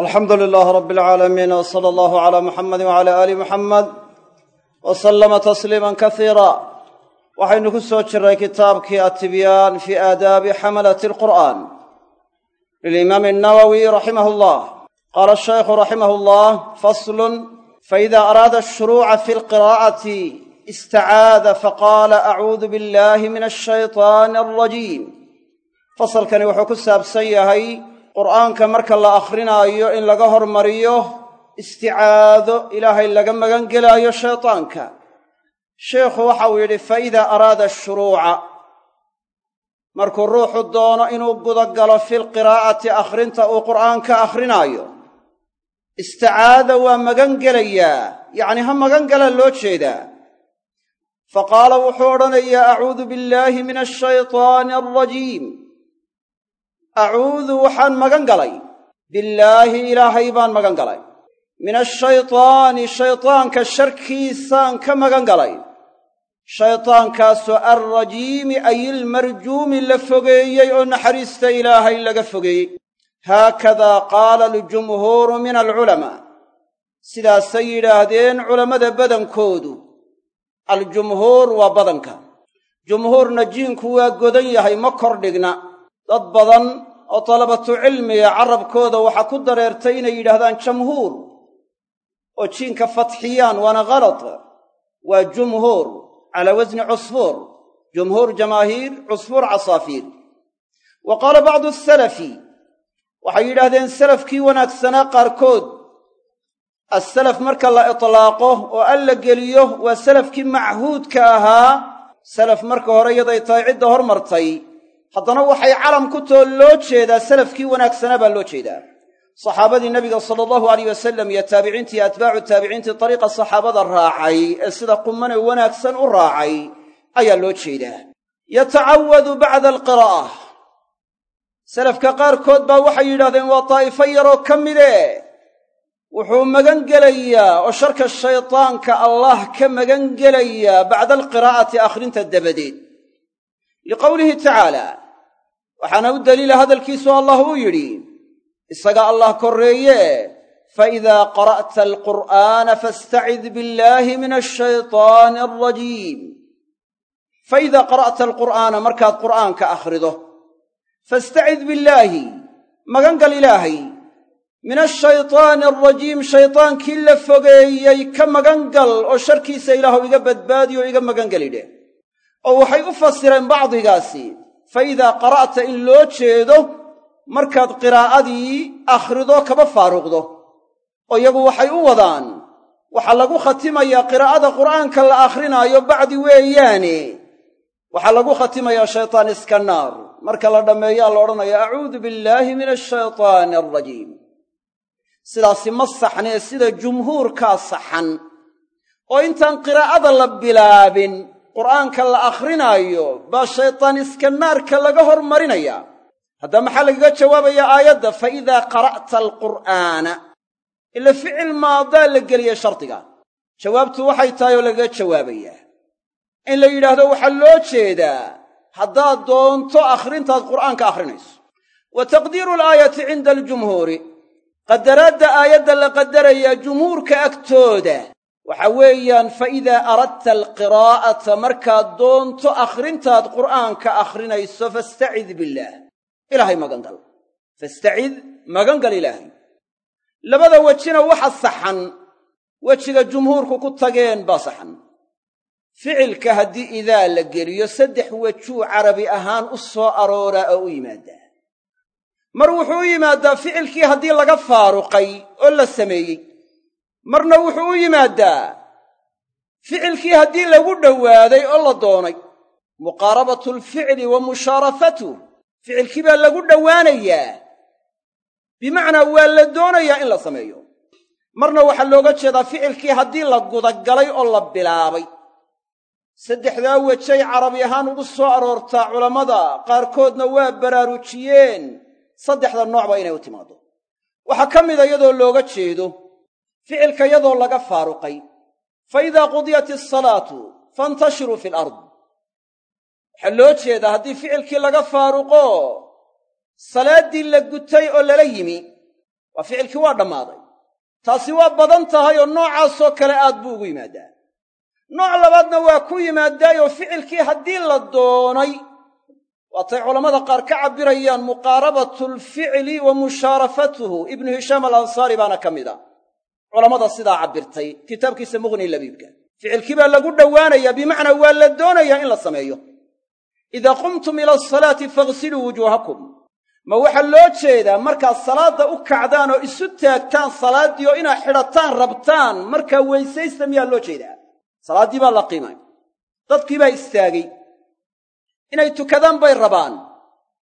alxamdu lilaah rabi alcaalamiin w sala allahu calaa muxamedi wcala aali muxamed wa sallama tasliiman kasiira waxaynu ku soo jirray kitaabkii atibyaan fii aadaabi xamalati alqur'aan lilimaami annawowi raximah llah qaala shaykhu raximah llah faslun faida araada ashuruuca fi lqiraa'ati istacaada faqaala acuudu billahi min ashaytaani alrajiim fasalkani wuxuu ku saabsan yahay qur'aanka marka la akhrinaayo in laga hormariyo isticaado ilaahay laga magan gelaayo shaytaanka. Sheikhu waxau yidhi fa idaa araada ashuruuca markuu ruuxu doono inuu gudagalo filqiraa'ati akhrinta uu qur'aanka akhrinaayo isticaada waa magan gelayaa yacni ha magan gala loo jeedaa. Fa qaala wuxuu odhanayaa acuudu billaahi min ashaytaani alrajiim acuudu waxaan magan galay. Billaahi ilaahay baan magan galay. Min ashaytaani shaytaanka sharkiisaan ka magan galay. Shaytaankaasoo alrajiimi ay ilmarjuumi la fogeeyey oo naxariista ilaahay laga fogeeyey haakadaa qaala aljumhuuru min alculamaa. Sidaasay yidhaahdeen culammada badankoodu. Aljumhuur waa badanka. Jumhuurna jiinku waa godan yahay ma kordhigna dad badan oo dalabatu cilmiga carabkooda waxaa ku dareertay inay yidhaahdaan jamhuur oo jiinka fatxiyaan waana khalad waa jumhuur calaa wasni cusfuur jumhuur jamaahiir cusfuur casaafiir. Wa qaala bacdu asalafi waxay yidhaahdeen salafkii wanaagsanaa qaarkood assalaf marka la itlaaqo oo alla geliyo waa salafkii machuudka ahaa salaf marka hore yaday tahay cidda hormartay haddana waxay calam ku too loo jeedaa salafkii wanaagsanaa baa loo jeedaa. Saxaabadii nabiga sala allahu alayh wasalam iyo taabiciintii iyo atbaacu taabiciintii dariiqa saxaabada raacay ee sida qumane wanaagsan u raacay ayaa loo jeedaa. Yatacawadu bacda alqiraa'ah salafka qaarkood baa waxay yidhahdeen waa daa'ifo yaroo ka mide. Wuxuu magan gelayaa oo sharka shaydaanka allah ka magan bacda alqiraa'ati akhrinta dabadeed. Liqowlihi tacaala waxaana u daliila hadalkiisu allah uu yidhi isaga allah korreeye faidaa qara'ta alqur'aana fastacid billaahi min ashaytaani alrajiim faidaa qara'ta alqur'aana markaad qur'aanka akhrido fastacid billaahi magan gal ilaahay min ashaytaani alrajiim shaydaankii la fogeeyey ka magan gal oo sharkiisa ilaahu iga badbaadiyo iga magan gelidhe oo waxay u fasireen bacdigaasi fa idaa qara'ta in loo jeedo markaad qiraa'adii akhrido kaba faaruqdo. Oo iyagu waxay u wadaan waxaa lagu khatimayaa qiraa'ada qur'aanka la akhrinaayo bacdi weeyaane. Waxaa lagu khatimayaa shaytaan iska naar. Marka la dhammeeyaa la odhanaya acuudu billaahi min ashaytaani alrajiim sidaasi ma saxnee sida jumhuurkaa saxan. Oo intaan qiraa'ada la bilaabin qur'aanka la akhrinaayo baa shaytaan iska naarka laga hormarinaya haddaba maxaa lagaga jawaabayaa aayadda? Fa idaa qara'ta alqur'aana. Ila ficil maadaa la geliya shardiga jawaabtu waxay tahay oo lagaga jawaabayaa in la yidhaahdo waxaa loo jeedaa haddaad doonto akhrintaad qur'aanka akhrinayso. Wa taqdiiru alaayati cinda aljumhuuri. Qadaraadda aayadda la qadarayaa jumhuurka agtooda waxa weeyaan fa idaa aradta alqiraa'ata markaad doonto akhrintaad qur'aanka akhrinayso fastacid billaah. Ilaahay magangal fastacid magangal ilaahay. Labada wejina waxa saxan. Wejiga jumhuurku ku tageen baa saxan. Ficilka haddii idaa la geliyo saddex wejuu carabi ahaan u soo arooraa oo u yimaadaa. Mar wuxuu u yimaaddaa ficilkii haddii laga faaruqay oo la sameeyey marna wuxuu u yimaaddaa ficilkii haddii lagu dhowaaday oo la doonay muqaarabatu alficli wa mushaarafatuh ficilkii baa lagu dhowaanayaa bimacnaa waa la doonayaa in la sameeyo. Marna waxaa looga jeedaa ficilkii haddii la gudagalay oo la bilaabay. Saddexdaa wejay carabi ahaan ugu soo aroortaa culammada qaarkoodna waa baraarujiyeen. Saddexda noocba inay u timaaddo. Waxaa ka mida iyadoo looga jeedo ficilka iyadoo laga faaruqay fa idaa qudiyat asalaatu fantashiruu fi alard waxaa loo jeedaa haddii ficilkii laga faaruqo salaaddii la gutay oo lala yimi waa ficilkii waa dhammaaday. Taasi waa badan tahay oo noocaasoo kale aad buu ugu yimaadaa. Nooc labaadna waa ku yimaadaayoo ficilkii haddii la doonay waatay culammada qaar ka cabbirayaan muqaarabatu alficli wa mushaarafatuhu. Ibnu hishaam alansaari baana ka mid a culammada sidaa cabbirtay kitaabkiisa mughni labiibka. Ficilkii baa lagu dhowaanayaa bimacnaa waa la doonayaa in la sameeyo. Idaa qumtum ila asalaati faghsiluu wujuuhakum. Ma waxaa loo jeedaa markaad salaadda u kacdaan oo isu taagtaan salaaddii oo inaad xidhataan rabtaan markaa weysaysta miyaa loo jeedaa? Salaaddii baa la qiimay. Dadkii baa istaagay. Inay tukadaan bay rabaan.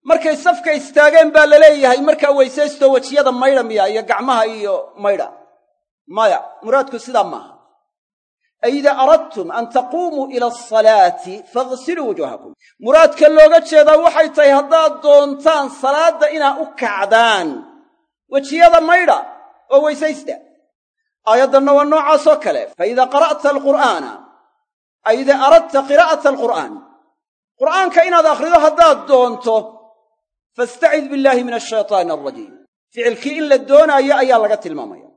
Markay safka istaageen baa la leeyahay markaa weysaysto wejiyada maydha miya iyo gacmaha iyo maydha maya muraadku sidaa maaha. Ay aradtum an taquumuu ila asalaati faghsiluu wujuuhakum. Muraadka looga jeedaa waxay tahay haddaad doontaan salaadda inaad u kacdaan. Wejiyada maydha oo weysaysta. Aayaddanna waa noocaasoo kale. Fa idaa qara'ta alqur'aana ay idaa aradta qiraa'ata alqur'aan. Qur'aanka inaad akhrido haddaad doonto fastacid billaahi min ashaytaani alrajiim ficilkii in la doonaayo ayaa laga tilmaamaya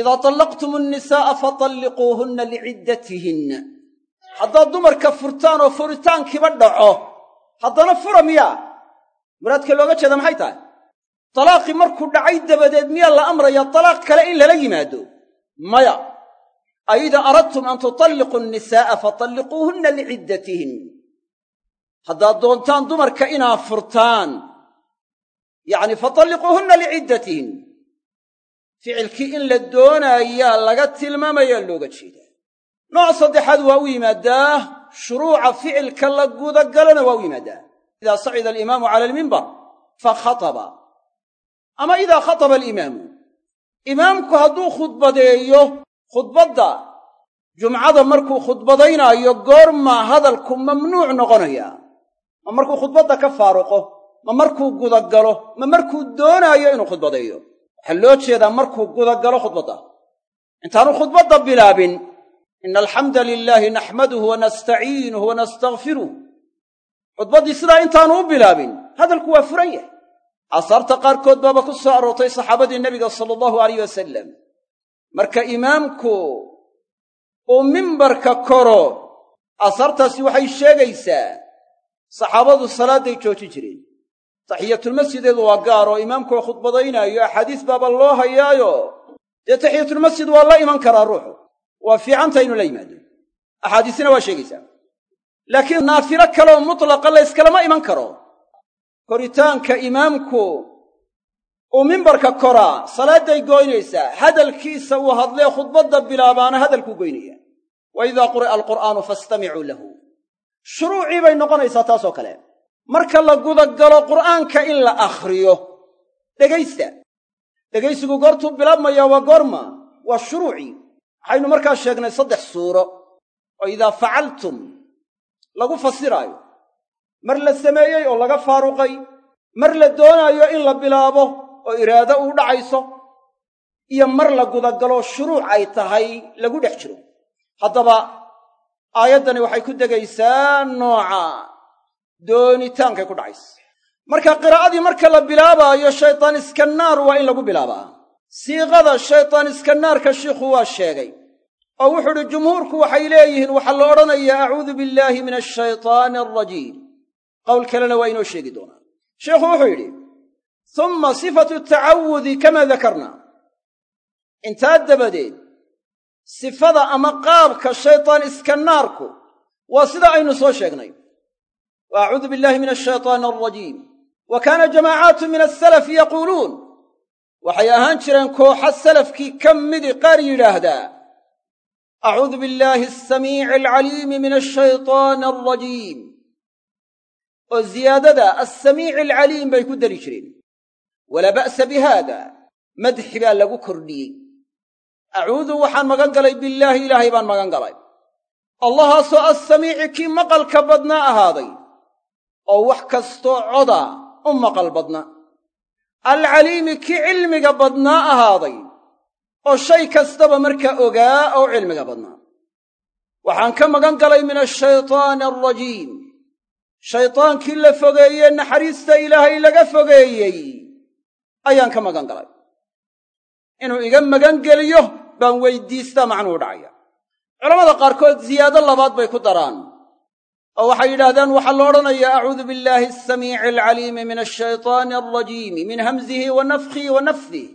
idaa tallaqtum annisaa'a fatalliquuhunna liciddatihinna haddaad dumarka furtaan oo furitaankiiba dhaco haddana fura miyaa muraadka looga jeeda maxay tahay talaaqii markuu dhacay dabadeed miyaa la amraya talaaq kale in lala yimaado maya ay idaa aradtum an tutalliquu annisaa'a fatalliquuhunna liciddatihin haddaad doontaan dumarka inaad furtaan yacni fatalliquuhunna liciddatihin ficilkii in la doonaayaa laga tilmaamayaa looga jeedaa nooc saddexaad waa u yimaadaa shuruuca ficilka la gudagalona waa u yimaadaa. idaa sacida alimaamu cala almimbar fa khataba. Ama idaa khataba alimaamu imaamku hadduu khudbadeeyo khudbadda jumcada markuu khudbadaynaayo goormaa hadalku mamnuuc noqonaya. Ma markuu khudbadda ka faaruqo ma markuu gudagalo ma markuu doonaayo inuu khudbadeeyo waxaa loo jeedaa markuu gudagalo khudbadda. Intaanu khudbadda bilaabin ina alxamda lilaahi naxmaduhu wa nastaciinuhu wa nastakfiruh khudbaddii sidaa intaanu u bilaabin hadalku waa furan yahay. Aasaarta qaarkood baaba ku soo aroortay saxaabadii nebiga sala allahu alayh wasalam marka imaamku uu mimbarka koro aasaartaasi waxay sheegaysaa saxaabadu salaadday joojin jireen taxiyatulmasjideedu waa gaar oo imaamkoo khudbadaynaayo axaadiis baaba loo hayaayo. Dee taxiyatulmasjid waa la iman karaa ruuxu? Waa fiicanta inuu la yimaado axaadiisina waa sheegaysaa. Laakiin naafilo kaleoo mutlaqa layskalama iman karo. Koritaanka imaamku uu mimbarka koraa salaadday goynaysaa hadalkiisa uu hadlee khudbadda bilaabaana hadalkuu goynaya. Wa idaa quri'a alqur'aanu fastamicuu lahu. Shuruucii bay noqonaysaa taasoo kale marka la gudagalo qur'aanka in la akhriyo dhegaysta. Dhegaysigu goortuu bilaabmayaa waa goorma waa shuruucii waxaynu markaa sheegnay saddex suuro. Oo idaa facaltum lagu fasiraayo. Mar la sameeyey oo laga faaruqay. Mar la doonaayo in la bilaabo oo iraado uu dhacayso. Iyo mar la gudagalo shuruuc ay tahay lagu dhex jiro. Haddaba aayaddani waxay ku degaysaa nooca doonitaankay ku dhacaysa. Marka qiraa'adii marka la bilaabaayo shaytaan iskanaar waa in lagu bilaabaa. Siiqada shaytaan iskanaarka shiikhu waa sheegay oo wuxuu uhi jumhuurku waxay leeyihiin waxaa la odhanayaa acuudu billaahi min ashaytaani alrajiim qowl kalena waa inoo sheegi doonaa. Sheikhu wuxuu yidhi humma sifatu tacawudi kamaa dakarna intaa dabadeed sifada ama qaabka shaytaan iskanaarku waa sida aynu soo sheegnay acuudu billahi min ashaytaani alrajiim wa kaana jamaacaatu min asalafi yaquuluun waxay ahaan jireen kooxa salafkii ka midi qaar yidhaahdaa acuudu billaahi asamiici alcaliimi min ashaytaani alrajiim oo ziyaadada assamiici alcaliim bay ku dari jireen walaa ba'sa bi haada madxi baa lagu kordhiyey acuudu waxaan magan galay billaahi ilaahay baan magan galay allahaasoo assamiici kii maqalka badnaa ahaaday oo wax kastoo coda u maqal badna. Alcaliimi kii cilmiga badnaa ahaaday oo shay kastaba markaa ogaa oo cilmiga badnaa waxaan ka magan galay min ashaytaani alrajiim shaydaankii la fogeeyee naxariista ilaahay laga fogeeyey ayaan ka magan galay. Inuu iga magan geliyo baan weydiistaa macnuhu dhacaya. Culammada qaarkood ziyaado labaad bay ku daraan oo waxay yidhaahdaan waxaa la odhanayaa acuudu billaahi asamiici alcaliimi min ashaytaani alrajiimi min hamzihi wa nafkhihi wa nafdih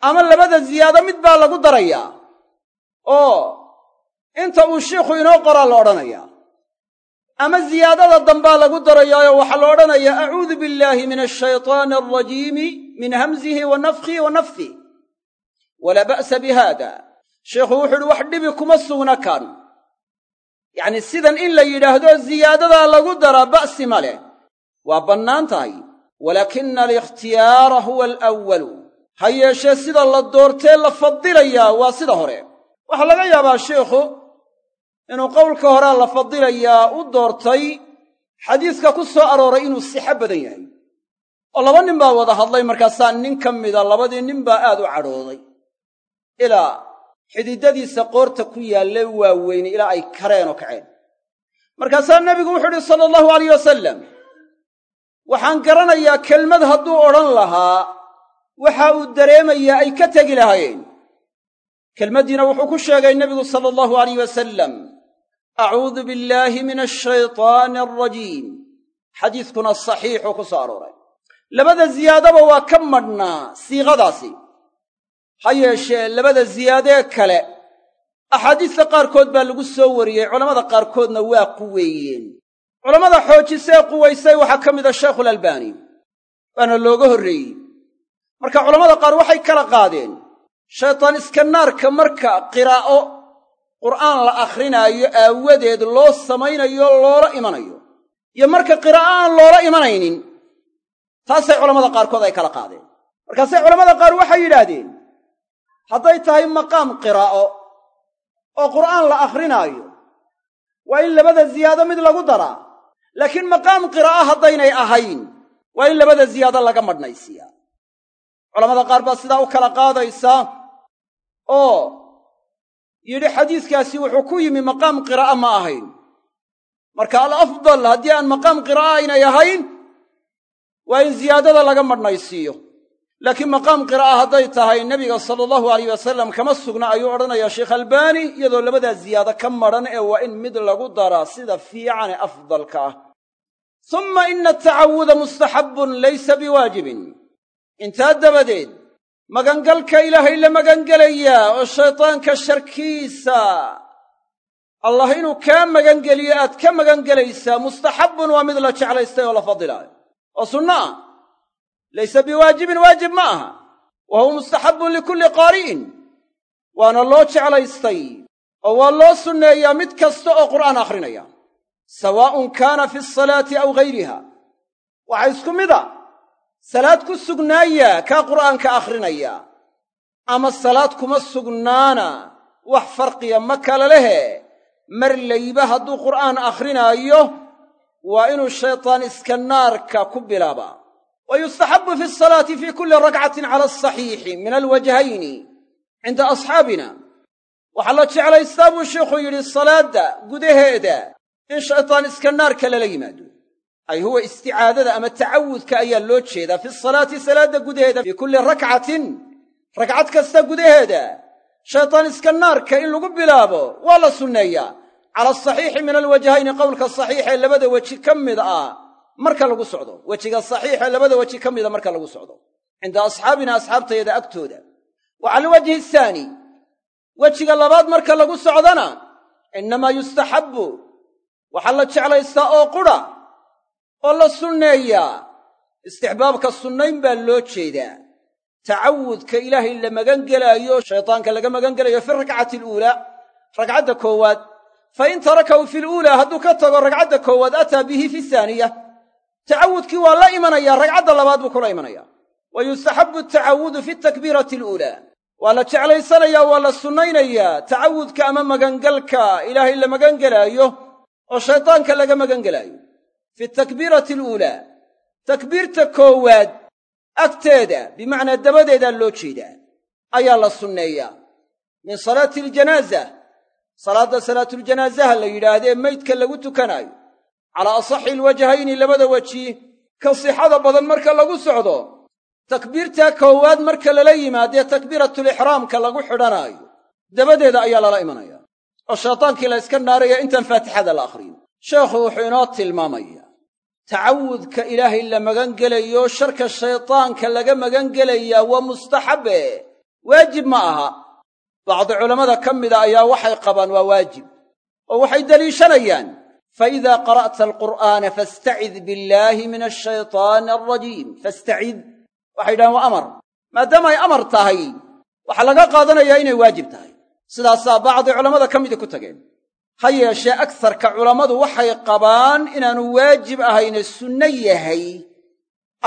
ama labada ziyaado mid baa lagu darayaa oo inta uu shiikhu inoo qoraa la odhanayaa ama ziyaadada dambaa lagu darayaayo waxaa la odhanayaa acuudu billaahi min ashaytaani alrajiimi min hamzihi wa nafkhihi wa nafdih walaa ba'sa bi haada wuxu uhi wax dhibi kuma sugna kan yacni sidan in la yidhaahdo ziyaadadaa lagu daraa ba'si ma leh. Waa bannaan tahay. Walaakina alikhtiyaara huwa alawwalu. Ha yeeshee sida la doortee la fadilayaa waa sida hore. Waxaa laga yaabaa sheikhu inuu qowlka horea la fadilayaa u doortay xadiiska ku soo arooray inuu sixo badan yahay. Oo laba nin baa wada hadlay markaasaa nin ka mida labadii nin baa aad u cadhooday xididadiisa qoorta ku yaalle waaweyne ilaa ay kareen oo kaceen. Markaasaa nebigu wuxuu idhi sala allahu alayh wasalam waxaan garanayaa kelmad hadduu odhan lahaa waxa uu dareemayaa ay ka tegi lahaayeen. Kelmaddiina wuxuu ku sheegay nebigu sala allahu alayh wasalam acuudu billaahi min ashaytaani alrajiim xadiiskuna saxiixuu ku soo arooray. Labada ziyaadaba waa ka madhnaa siiqadaasi ha yeeshee labada ziyaadee kale axaadiista qaarkood baa lagu soo wariyey culammada qaarkoodna waa quweeyeen culammada xoojisee quwaysay waxaa ka mida shaykhulalbaani waana looga horreeyey. Marka culammada qaar waxay kala qaadeen shaytaan iska naarka marka qiraa'o qur'aan la akhrinaayo aawadeed loo samaynayo loola imanayo. Iyo marka qiraa'o aan loola imanaynin taasay culammada qaarkood ay kala qaadeen. Markaasay culammada qaar waxay yidhaahdeen hadday tahay maqaam qiraa'o oo qur'aan la akhrinaayo waa in labada ziyaado mid lagu daraa. Laakiin maqaam qiraa'o haddaynay ahayn waa in labada ziyaado laga madhnaysiiyaa culamada qaar baa sidaa u kala qaadaysa oo yidhi xadiiskaasi wuxuu ku yimi maqaam qiraa'o ma ahayn. Marka al afdal haddii aan maqaam qiraa'o aynay ahayn waa in ziyaadada laga madhnaysiiyo laakiin maqaam qiraa'a hadday tahay nebiga sala allahu alayh wasalam kama sugna ayuu odhanayaa sheekh albaani iyadoo labadaa ziyaado ka madhan ee waa in mid lagu daraa sida fiicane afdalka ah. Summa ina atacawuda mustaxabbun laysa biwaajibin. Intaa dabadeed magangalka ilaahay la magangelayaa oo shaydaanka sharkiisa allah inuu kaa magangeliyo aad ka magangelaysaa mustaxabbun waa mid la jeclaystay oo la fadilaayo. Oo sunno ah laysa biwaajibin waajib ma aha wa huwa mustaxabbun likulli qaari'in waana loo jeclaystay oo waa loo sunneeyaa mid kasta oo qur'aan akhrinaya sawaa'un kaana fi asalaati aw ghayriha waxaa isku mid a salaad ku sugnaaya kaa qur'aanka akhrinaya ama salaad kuma sugnaana wax farqiya ma kala lehe mar layba hadduu qur'aan akhrinaayo waa inuu shaydaan iska naarka ku bilaabaa wa yustaxabbu fi asalaati fii kulli rakcatin cala asaxiixi min alwajhayni cinda asxaabina waxaa la jeclaystaa buu sheikhu yidhi salaadda gudaheeda in shaydaan iska naarka lala yimaado ay huwa isticaadada ama tacawudka ayaa loo jeedaa fi salaati salaadda gudaheeda fii kulli rakcatin ragcad kasta gudaheeda shaydaan iska naarka in lagu bilaabo waa la sunneeyaa cala asaxiixi min alwajhayni qowlka saxiixee labada weji ka mid ah marka lagu socdo. Wejiga saxiixee labada weji ka mida marka lagu socdo. Cinda asxaabina asxaabtayada agtooda. Wa cala alwajhi asaani wejiga labaad marka lagu socdona innamaa yustaxabbu. Waxaa la jeclaystaa oo qudha oo la sunneeyaa istixbaabka sunnayn baa loo jeedaa. Tacawudka ilaahay la magangelaayo shaydaanka laga magangelayo fi rakcati aluulaa ragcadda koowaad. Fa in tarakahu fi luulaa hadduu ka tago ragcadda koowaad ataa bihi fi saaniya tacawudkii waa la imanayaa ragcadda labaad buu kula imanayaa. Wa yustaxabbu atacawudu fi takbiirati aluulaa waa la jeclaysanayaa waa la sunnaynayaa tacawudka ama magangalka ilaahay la magangelaayo oo shaydaanka laga magangelaayo fi takbiirati aluulaa takbiirta koowaad agteeda bimacnaa dabadeedaa loo jeedaa ayaa la sunneeyaa. Min salaati aljanaaza salaadda salaatuljanaasaha la yidhaahdee maydka lagu tukanaayo calaa asaxi alwajhayni labada weji ka sixada badan marka lagu socdo takbiirtaa koowaad marka lala yimaadee takbiiratulixraamka lagu xidhanaayo dabadeeda ayaa lala imanaya. Oo shaytaankii la yska naaraya intaan faatixada la akhriyin. Sheekhu wuxuu inoo tilmaamaya tacawudka ilaahay la magangelayo sharka shaytaanka laga magangelayaa waa mustaxabe waajib ma aha. Bacdi culammada ka mida ayaa waxay qabaan waa waajib oo waxay deliishanayaan faida qara'ta alqur'aana fastacid billaahi min ashaytaani alrajiim fastacid waxay yidhahaan waa amar maadaama ay amar tahay waxaa laga qaadanayaa inay waajib tahay sidaasaa bacdi culammada ka midii ku tageen ha yeeshee agsarka culammadu waxay qabaan inaanu waajib ahayne sunno yahay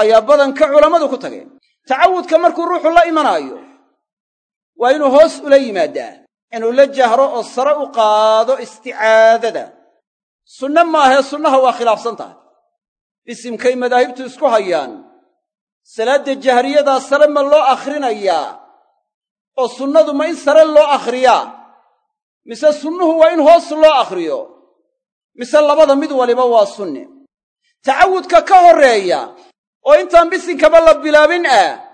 ayaa badanka culammadu ku tageen tacawudka markuu ruuxu la imanaayo waa inuu hoos ula yimaadaa inuu la jahro oo sare u qaado isticaadada sunne maahee sunnaha waa khilaafsan tahay. Isimkay madaahibtu isku hayaan. Salaadda jahriyadaa sare ma loo akhrinayaa. Oo sunnadu ma in sare loo akhriyaa. Mise sunnuhu waa in hoos loo akhriyo. Mise labada mid waliba waa sunne tacawudka ka horreeya oo intaan bisinkaba la bilaabin ah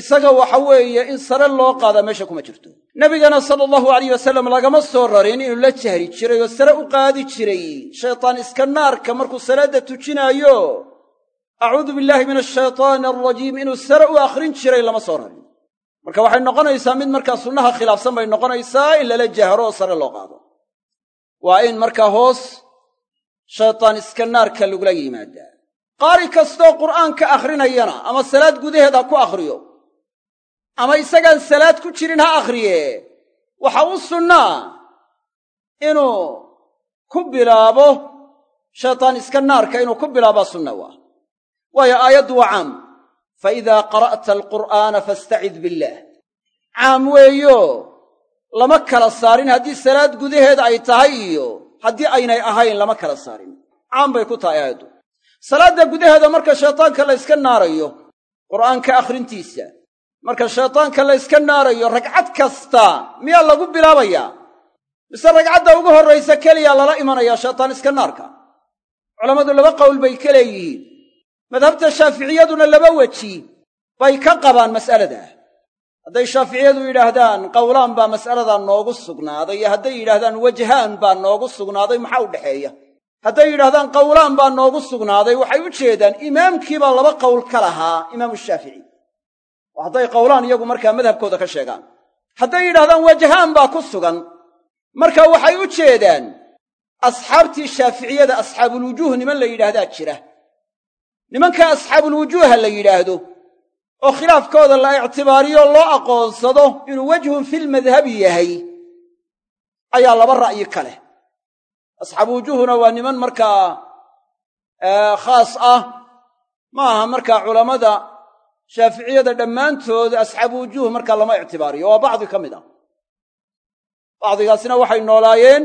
isaga waxa weeye in sare loo qaadaa meesha kuma jirto. Nebigana sala allahu alayh wasallam lagama soo rarin inuu la jahri jiray oo sare u qaadi jiray. Shaytaan iska naarka markuu salaadda tujinaayo acuudu billaahi min ashaytaani alrajiim inuu sare u akhrin jiray lama soo rarin. Marka waxay noqonaysaa mid markaa sunnaha khilaafsan bay noqonaysaa in lala jahro oo sare loo qaado. Waa in markaa hoos shaytaan iska naarka lagula yimaadaa qaari kastoo qur'aanka akhrinayana ama salaad gudaheed ha ku akhriyo ama isagaan salaad ku jirin ha akhriye. Waxa u sunnaa inuu ku bilaabo shaytaan iska naarka inuu ku bilaabaa sunna waa. Waayo aayaddu waa caam. Fa idaa qara'ta alqur'aana fastacid billaah caam weeyo lama kala saarin haddii salaad gudaheeda ay tahay iyo haddii aynay ahayn lama kala saarin. Caam bay ku tahay aayaddu. Salaadda gudaheeda marka shaytaanka la yska naarayo qur'aanka akhrintiisa marka shaytaanka la yska naarayo ragcad kasta miyaa lagu bilaabayaa mise ragcadda ugu horraysa keliyaa lala imanayaa shaytaan iska naarka? Culammadu laba qowl bay ka leeyihiin. Madhabta shaaficiyaduna laba weji bay ka qabaan mas'aladaa hadday shaaficiyadu yidhaahdaan qowlaan baa mas'aladaa noogu sugnaaday iyo hadday yidhaahdaan wajhaan baa noogu sugnaaday maxaa u dhexeeya hadday yidhahdaan qowlaan baa noogu sugnaaday waxay u jeedaan imaamkiibaa laba qowl ka lahaa imaamu shaafici oo hadday qowlaan iyagu markaa madhabkooda ka sheegaan. Hadday yidhahdaan wajhaan baa ku sugan. Marka waxay u jeedaan asxaabtii shaaficiyada asxaabulwujuuh niman la yidhaahdaa jira. Nimanka asxaabulwujuuha la yidhaahdo oo khilaafkooda la ictibaariyo loo aqoonsado inuu wejhun filmadhabi yahay ayaa laba ra'yi ka leh. Asxaabu wujuuhuna waa niman markaa khaas ah. Ma aha markaa culammada shaaficiyada dhammaantood asxaabu wujuuh markaa lama ictibaariyo waa bacdi ka mid ah. Bacdigaasina waxay noolaayeen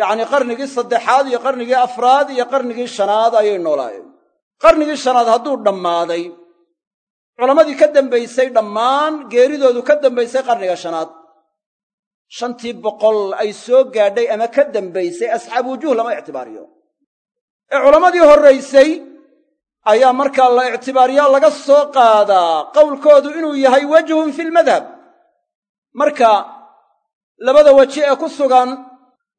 yacni qarnigii saddexaad iyo qarnigii afraad iyo qarnigii shanaad ayay noolaayeen. Qarnigii shanaad hadduu dhammaaday culammadii ka dambaysay dhammaan geeridoodu ka dambaysay qarniga shanaad. Shantii boqol ay soo gaadhay ama ka dambaysay asxaabu wujuuh lama ictibaariyo. Ee culammadii horraysay ayaa markaa la ictibaariyaa laga soo qaadaa qowlkoodu inuu yahay wejhun filmadhab marka labada weji ee ku sugan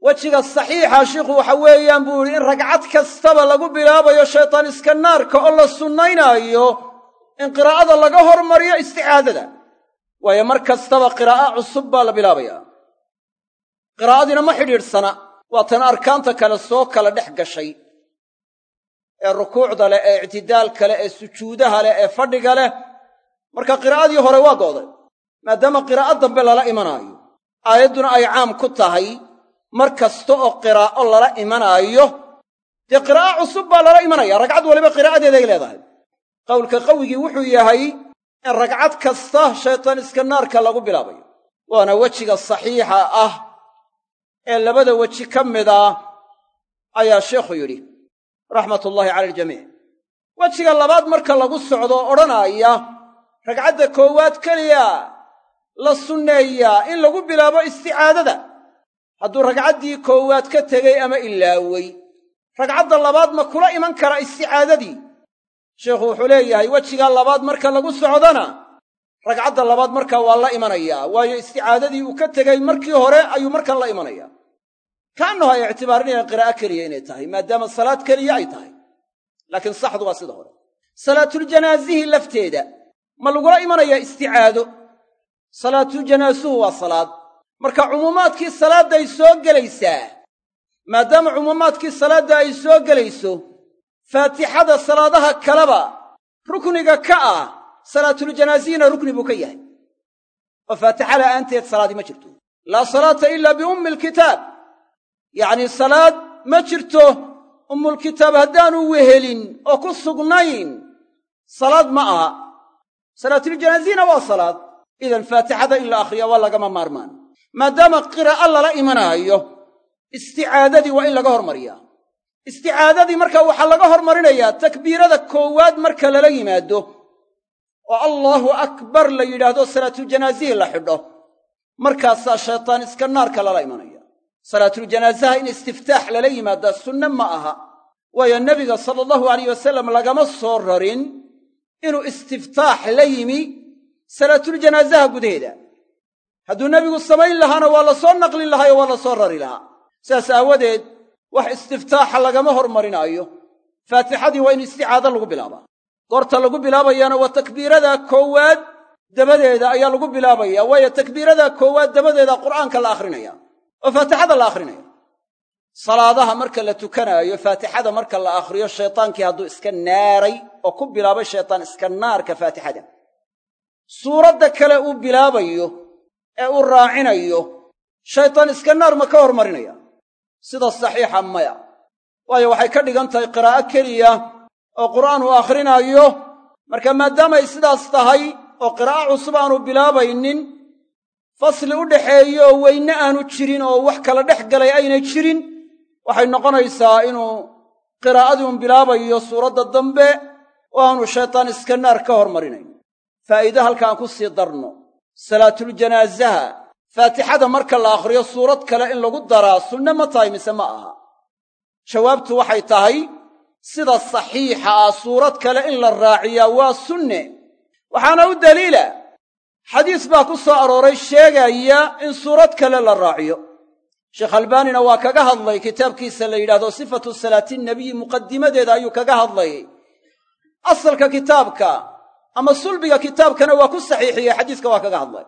wejiga saxiixa shiikhu waxa weeyaan buu yidhi in ragcad kastaba lagu bilaabayo shaytaan iska naarka oo la sunnaynaayo in qiraa'ada laga hormariyo isticaadada. Waayo mar kastaba qiraa'a cusub baa la bilaabayaa. Qiraa'adiina ma xidhiidhsana waa tan arkaanta kale soo kala dhex gashay ee rukuucda leh ee ictidaalka leh ee sujuudaha leh ee fadhiga leh marka qiraa'adii hore waa go'day maadaama qiraa'o dambe lala imanaayo. Aayadduna ay caam ku tahay mar kasta oo qiraa'o lala imanaayo dee qiraa'o cusub baa lala imanaya. Ragcad waliba qiraa'adeeday leedahay. Qowlka qawigii wuxuu yahay in ragcad kasta shaytaan iska naarka lagu bilaabayo. Waana wejiga saxiixa ah ee labada weji ka mida ayaa sheikhu yidhi raxmatullaahi cala aljamiic. Wejiga labaad marka lagu socdo odhanaaya ragcadda koowaad keliya la sunneeyaa in lagu bilaabo isticaadada. Hadduu ragcaddii koowaad ka tegey ama ilaawey ragcadda labaad ma kula iman kara isticaadadii. Sheikhu wuxuu leeyahay wejigaa labaad marka lagu socdona ragcadda labaad markaa waa la imanayaa waayo isticaadadii uu ka tegey markii hore ayuu markan la imanayaa kaannahu ay ictibaarinayaan qiraa'o keliya inay tahay maadaama salaad keliya ay tahay laakiin saxdu waa sida hore salaatuljanaasihi lafteeda ma lagula imanayaa isticaado salaatuljanaazuhu waa salaad marka cumuumaadkii salaadday soo gelaysaa maadaama cumuumaadkii salaadda ay soo gelayso faatixada salaadaha kaleba rukniga ka ah salaatuljanaaziina rukni buu ka yahay oo faatixa la'aanteed salaadi ma jirto laa salaata ilaa biummi alkitaab yacnii salaad ma jirto ummulkitaab haddaanu wehelin oo ku sugnayn. Salaad ma aha. Salaatuljanaaziina waa salaad. Idan faatixada in la akhriya waa lagama maarmaan. Maadaama qiraa'a lala imanaayo isticaadadii waa in laga hormariyaa. Isticaadadii marka waxaa laga hormarinayaa takbiirada koowaad marka lala yimaado oo allaahu akbar la yidhaahdo salaatuljanaazihi la xidho markaasaa shaytaan iska naarka lala imanaya salaatuljanaasaha in istiftaax lala yimaadaa sunne ma aha. Waayo nebiga sala allahu alayh wasalam lagama soo rarin inuu istiftaax la yimi salaatuljanaasaha gudaheeda. Hadduu nebigu samayn lahaana waa la soo naqlin lahaa oo waa la soo rari lahaa. Sidaas aawadeed wax istiftaaxa lagama hormarinaayo. Faatixadii waa in isticaado lagu bilaabaa. Goorta lagu bilaabayaana waa takbiirada koowaad dabadeeda ayaa lagu bilaabaya waayo takbiirada koowaad dabadeeda qur'aanka la akhrinaya oo faatixada la akhrinaya salaadaha marka la tukanaayo faatixada marka la akhriyo shaydaankii hadduu iska naaray oo ku bilaabay shaydaan iska naarka faatixada. Suuradda kale uu bilaabayo ee uu raacinayo shaydaan iska naar ma ka hormarinaya. Sida saxiixa maya. Waayo waxay ka dhigan tahay qiraa'o keliya oo qur'aan uu akhrinaayo. Marka maadaamay sidaas tahay oo qiraa'o cusub aanu bilaabaynin fasli u dhaxeeyo weyne aanu jirin oo wax kala dhex galay aynay jirin waxay noqonaysaa inuu qiraa'adii un bilaabayo suuradda dambe oo aanu shaydaan iska naar ka hormarinayn. Faa'iide halka aan ku sii darno salaatuljanaasaha faatixada marka la akhriyo suurad kale in lagu daraa sunne ma tahay mise ma aha? Jawaabtu waxay tahay sida saxiixa ah suurad kale in la raaciyaa waa sunne. Waxaana u daliila xadiis baa ku soo arooray sheegaya in suurad kale la raaciyo. Sheekh albaanina waa kaga hadlay kitaabkiisa la yidhahdo sifatu salaati nabiyi muqadimadeeda ayuu kaga hadlay. Asalka kitaabka ama sulbiga kitaabkana waa ku saxiixiyey xadiiska waa kaga hadlay.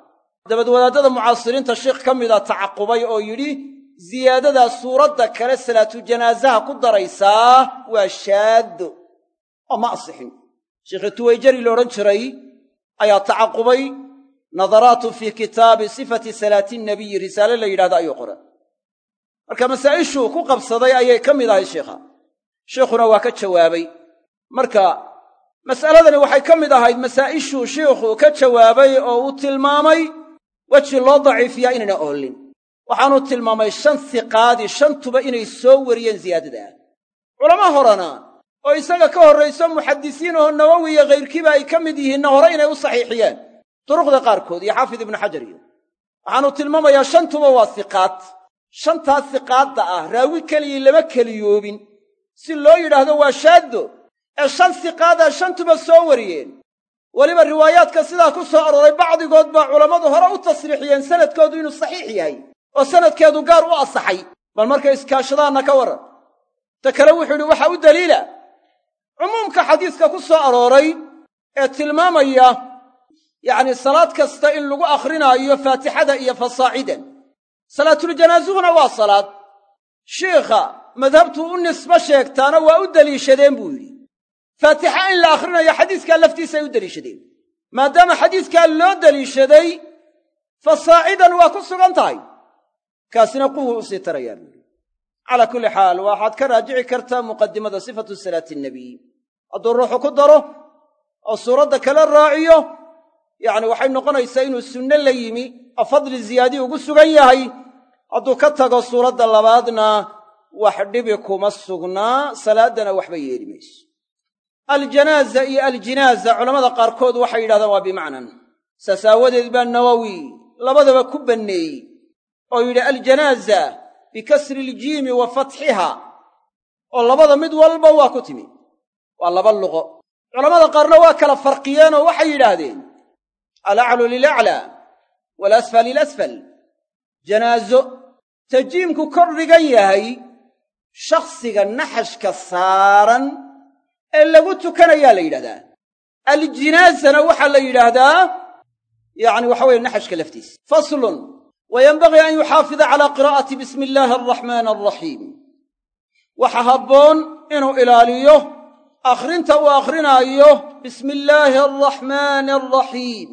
Dabad wadaadada mucaasiriinta sheikh ka mida tacaqubay oo yidhi ziyaadadaa suuradda kale salaatujanaasaha ku daraysaa waa shaaddo oo ma asixin. Sheikhi tuwayjari la odhan jiray ayaa tacaqubay nadaraatu fii kitaabi sifati salaati nabiyi risaale la yidhahdo ayuu qoray marka masaa'ishuu ku qabsaday ayay ka mid ahay sheikha sheikhuna waa ka jawaabay marka mas'aladani waxay ka mid ahayd masaa'ishuu sheikhu ka jawaabay oo uu tilmaamay weji loo daciifiyaa inayna oolin waxaanuu tilmaamay shan siqaadi shantuba inay soo wariyeen ziyaadadaa culamo horena oo isaga ka horrayso muxadisiin oo nawowi iyo kayrkiiba ay ka mid yihiinna hore inay u saxiixiyeen duruqda qaarkood iyo xaafid ibnu xajar iyo. Waxaanuu tilmaamayaa shantuba waa siqaad shantaas siqaadda ah raawi keligii lama keliyoobin si loo yidhaahdo waa shaaddo. Ee shan siqaadaa shantuba soo wariyeen. Weliba riwaayaadka sidaa ku soo arooray bacdigood baa culammadu hore u tasriixiyeen sanadkoodu inuu saxiix yahay oo sanadkeedu gaar u asaxay. Bal markay iskaashadaanna ka warran ta kale wuxuu yidhi waxaa u daliila. Cumuumka xadiiska ku soo arooray ee tilmaamaya yacnii salaad kasta in lagu akhrinaayo faatixada iyo fasaacidan salaatuljanaazuhuna waa salaad. Shiikha madhabtuu u nisbo sheegtaana waa u deliishadeen buu yidhi. Faatixa in la akhrinayo xadiiskaa laftiisa ay u deliishadeen maadaama xadiiskaa loo deliishaday fasaacidan waa ku sugan tahay. Kaasina quwuu u sii tarayaa buuhi calaa kulli xaal waxaad ka raajici kartaa muqadimada sifatu salaati nabiy hadduu ruuxu ku daro oo suuradda kala raaciyo yacni waxay noqonaysaa inuu sunne la yimi oo fadli ziyaadii ugu sugan yahay. Hadduu ka tago suuradda labaadna wax dhibi kuma sugnaa salaaddana waxba yeeli mayso. Aljanaaza iyo aljinaaza culammada qaarkood waxay yidhahdaan waa bimacnan. Saas aawadeed baa nawowi labadaba ku banneeyey oo yidhi aljanaaza bikasri iljiimi wa fatxiha oo labada mid walba waa ku timi waa laba luqo. Culammada qaarna waa kala farqiyeenoo waxay yidhaahdeen alaclu lilaclaa waalasfal lilasfal janaaso tajiimku kor dhigan yahay shakhsiga naxashka saaran ee lagu tukanayaa la yidhahdaa aljinaasana waxaa la yidhaahdaa yacni waxa weye naxashka laftiisa faslun wa yenbagii an yuxaafida calaa qiraa'ati bismi illaahi alraxmaani alraxiim waxa habboon inuu ilaaliyo akhrinta uu akhrinaayo bismi illaahi alraxmaani alraxiim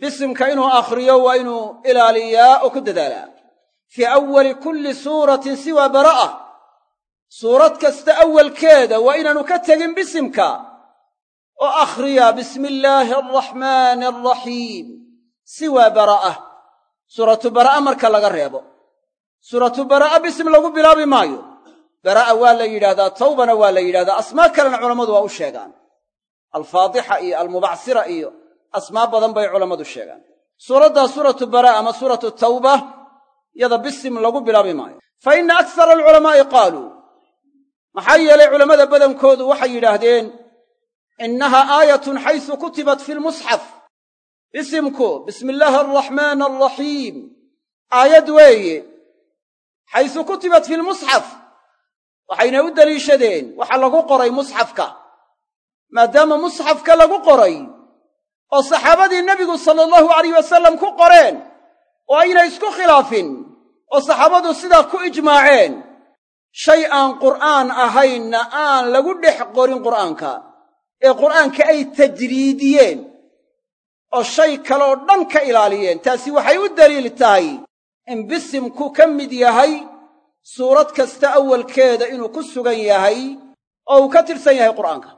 bisimka inuu akhriyo waa inuu ilaaliyaa oo ku dadaalaa. Fii awali kulli suuratin siwa bara'a suurad kasta awalkeeda waa inaanu ka tegin bisimka oo akhriyaa bismi illaahi alraxmaani alraxiim siwaa bara'a suuratu bara'a marka laga reebo. Suuratu bara'a bisim lagu bilaabi maayo. Bara'a waa la yidhahdaa tawbana waa la yidhahdaa asmaa kalena culammadu waa u sheegaan. Alfaadixa iyo almubacsira iyo asmaa badan bay culammadu sheegaan. Suuraddaa suuratu bara'a ama suuratu tawba yada bisim lagu bilaabi maayo. Fa inna aksara alculamaa'i qaaluu. Maxaa yeelay culammada badankoodu waxay yidhaahdeen innahaa aayatun xaysu kutibat fi lmusxaf bisimku bismi illaahi alraxmaani alraxiim aayad weeye xaysu kutibat fi lmusxaf waxayna u deliishadeen waxa lagu qoray musxafka. Maadaama musxafka lagu qoray oo saxaabadii nebigu sala allahu alayh wasallam ku qoreen oo aynay isku khilaafin oo saxaabadu sidaa ku ijmaaceen shay aan qur'aan ahaynna aan lagu dhex qorin qur'aanka ee qur'aanka ay tajriidiyeen oo shay kale oo dhan ka ilaaliyeen. Taasi waxay u daliil tahay in bisimku ka mid yahay suurad kasta awalkeeda inuu ku sugan yahay oo uu ka tirsan yahay qur'aanka.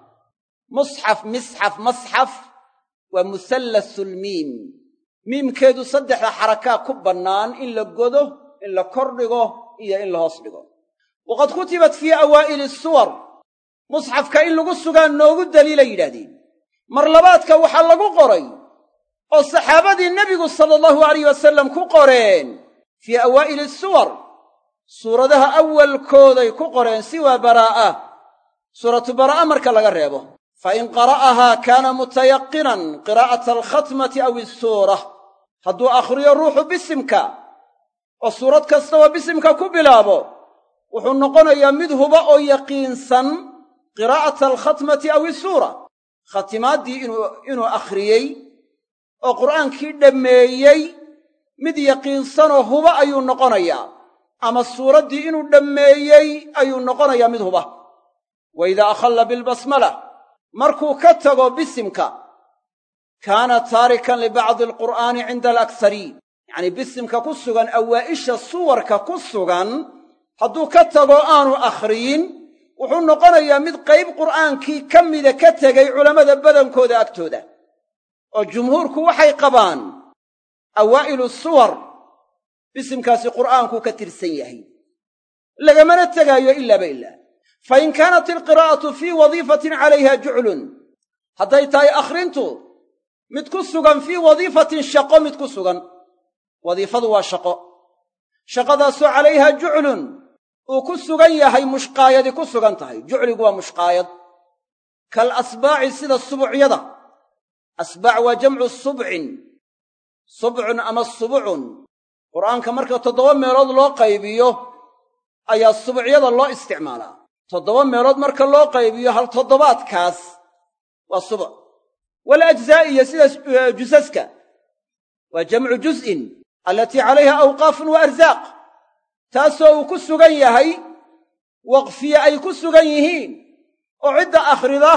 Musxaf misxaf masxaf waa musallasulmiim miimkeedu saddexda xarakaa ku bannaan in la godo in la kor dhigo iyo in la hoos dhigo. Waqad kutibat fii awaa'ili suwar. Musxafka in lagu sugaan noogu daliilay yidhaahdeen. Mar labaadka waxaa lagu qoray oo saxaabadii nebigu sala allahu alayh wasallam ku qoreen fii awaa'ili suwar. Suuradaha awalkooday ku qoreen siwaa baraa'a. Suuratu baraa'a marka laga reebo fa in qara'ahaa kaana mutayaqinan qiraa'ata alkhatmati aw isuura hadduu akhriyo ruuxu bisimka oo suurad kastaba bisimka ku bilaabo wuxuu noqonayaa mid huba oo yaqiinsan qiraa'ata alkhatmati aw isuura khatimaaddii inuu akhriyey oo qur'aankii dhammeeyey mid yaqiinsanoo huba ayuu noqonayaa ama suuraddii inuu dhammeeyey ayuu noqonayaa mid huba wa idaa akhalla bilbasmala markuu ka tago bisimka kaana taarikan libacdi alqur'aani cinda alaksariin yacnii bisimka ku sugan awaa'isha suwarka ku sugan hadduu ka tago aanu akhriyin wuxuu noqonayaa mid qayb qur'aankii ka mida ka tegay culammada badankooda agtooda. Oo jumhuurku waxay qabaan awaa'ilu suwar bisimkaasi qur'aankuu ka tirsan yahay. Lagamana tegaayo ilaaba ilaa fa in kaanat ilqiraa'atu fii wadiifatin calayha juclun hadday tahay akhrintu mid ku sugan fii wadiifatin shaqo mid ku sugan wadiifadu waa shaqo shaqadaasoo calayha juclun uu ku sugan yahay mushqaayadi ku sugan tahay jucligu waa mushqaayad kal asbaaci sida subucyada asbaac waa jamcu subcin subcun ama subucun qur'aanka marka toddoba meelood loo qaybiyo ayaa subucyada loo isticmaalaa toddoba meelood marka loo qaybiyo hal toddobaadkaas waa subuc wal ajzaa'iya sida jusaska. Waa jamcu juz'in allatii calayha awqaafun wa arsaaq taasoo uu ku sugan yahay waqfiye ay ku sugan yihiin oo cidda akhrida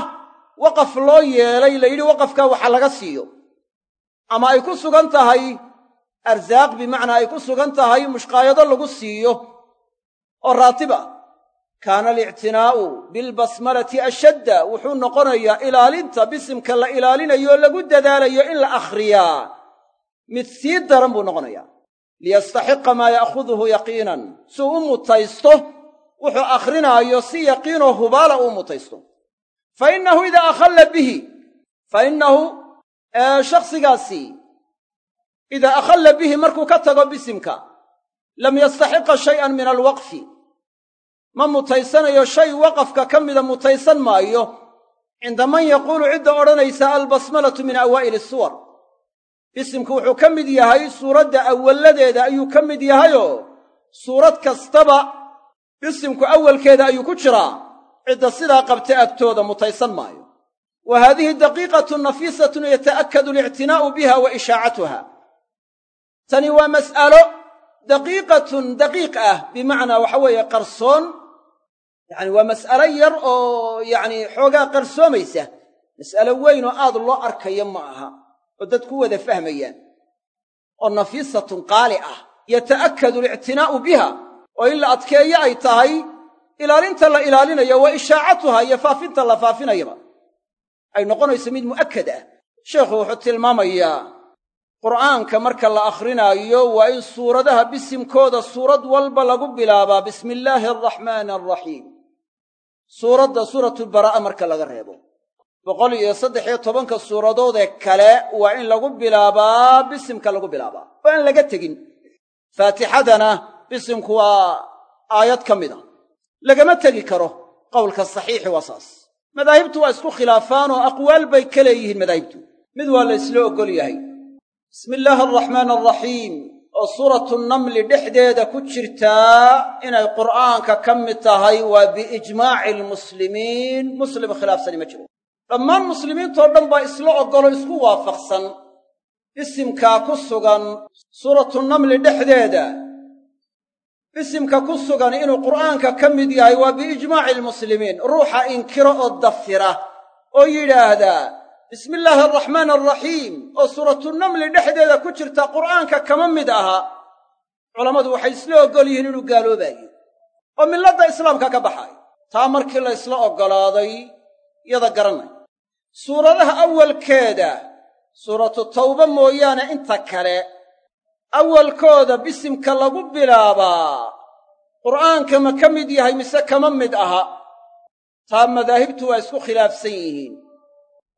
waqaf loo yeelay la yidhi waqafkaa waxa laga siiyo. Ama ay ku sugan tahay arsaaq bimacnaa ay ku sugan tahay mushqaayado lagu siiyo oo raatib ah kaana alictinaa'u bilbasmalati ashadda. Wuxuu noqonayaa ilaalinta bisimka la ilaalinayo oo lagu dadaalayo in la akhriyaa. Mid sii daran buu noqonayaa. Liyastaxiqa maa ya'khuduhu yaqiinan. Suu u mutaysto wuxuu akhrinaayo si yaqiinoo hubaala uu mutaysto. Fa innahu idaa akhalla bihi fa innahu shakhsigaasi idaa akhalla bihi markuu ka tago bisimka lam yastaxiqa shay'an min alwaqfi ma mutaysanayo shay waqafka ka mida mutaysan maayo. Cinda man yaquulu cidda odhanaysa albasmalatu min awaa'ili suwar. Bisimku wuxuu ka mid yahay suuradda awalladeeda ayuu ka mid yahayoo suurad kastaba bisimku awalkeeda ayuu ku jiraa. Cidda sidaa qabta agtooda mutaysan maayo. Wa haadihi daqiiqatun nafiisatun yata'akkadu alictinaa'u biha wa ishaacatuha. Tani waa mas'alo daqiiqatun daqiiq ah bimacnaa waxa weeye qarsoon yacani waa mas'alo yar oo yacni xoogaa qarsoomaysa mas'alo weyn oo aad loo arkayo ma aha oo dadku wada fahmayaan. Oo nafiisatun qaali ah yata'akkadu alictinaa'u biha oo in la adkeeyo ay tahay ilaalinta la ilaalinayo wa ishaacatuha iyo faafinta la faafinayaba ay noqonayso mid mu'akkad ah. Sheekhu wuxuu tilmaamayaa qur'aanka marka la akhrinaayo waa in suuradaha bisimkooda suurad walba lagu bilaabaa. Bismi illaahi araxmaani alraxiim suuradda suuratulbaraa'a marka laga reebo. Boqol iyo saddex iyo tobanka suuradoodee kale waa in lagu bilaabaa bisimka lagu bilaabaa. Oo aan laga tegin. Faatixadana bisimku waa aayad ka mid a lagama tegi karo qowlka saxiixi waa saas. Madaahibtu waa isku khilaafaan oo aqwaal bay ka leeyihiin madaahibtu. Mid waa la ysla oggol yahay. Bismi illaahi araxmaani alraxiim oo suuratu namli dhexdeeda ku jirtaa inay qur'aanka ka mid tahay waa biijmaaci almuslimiin muslim khilaafsani ma jiro. Dhammaan muslimiintoo dhan baa isla oggolo isku waafaqsan. Bisimkaa ku sugan suuratu namli dhexdeeda. Bisimka ku sugan inuu qur'aanka ka mid yahay waa biijmaaci almuslimiin ruuxa inkiro oo dafira oo yidhaahdaa bismi illaahi araxmaani alraxiim oo suuratunamli dhexdeeda ku jirta qur'aanka kama mid aha. Culammadu waxay isla oggol yihiin inuu gaaloobayo. Oo milladda islaamka ka baxay. Taa markii la ysla oggolaaday yada garanay. Suuradaha awalkeeda suuratu tawba mooyaane inta kale awalkooda bisimka lagu bilaabaa qur'aanka ma ka mid yahay mise kama mid aha? Taa madaahibtu waa isku khilaafsan yihiin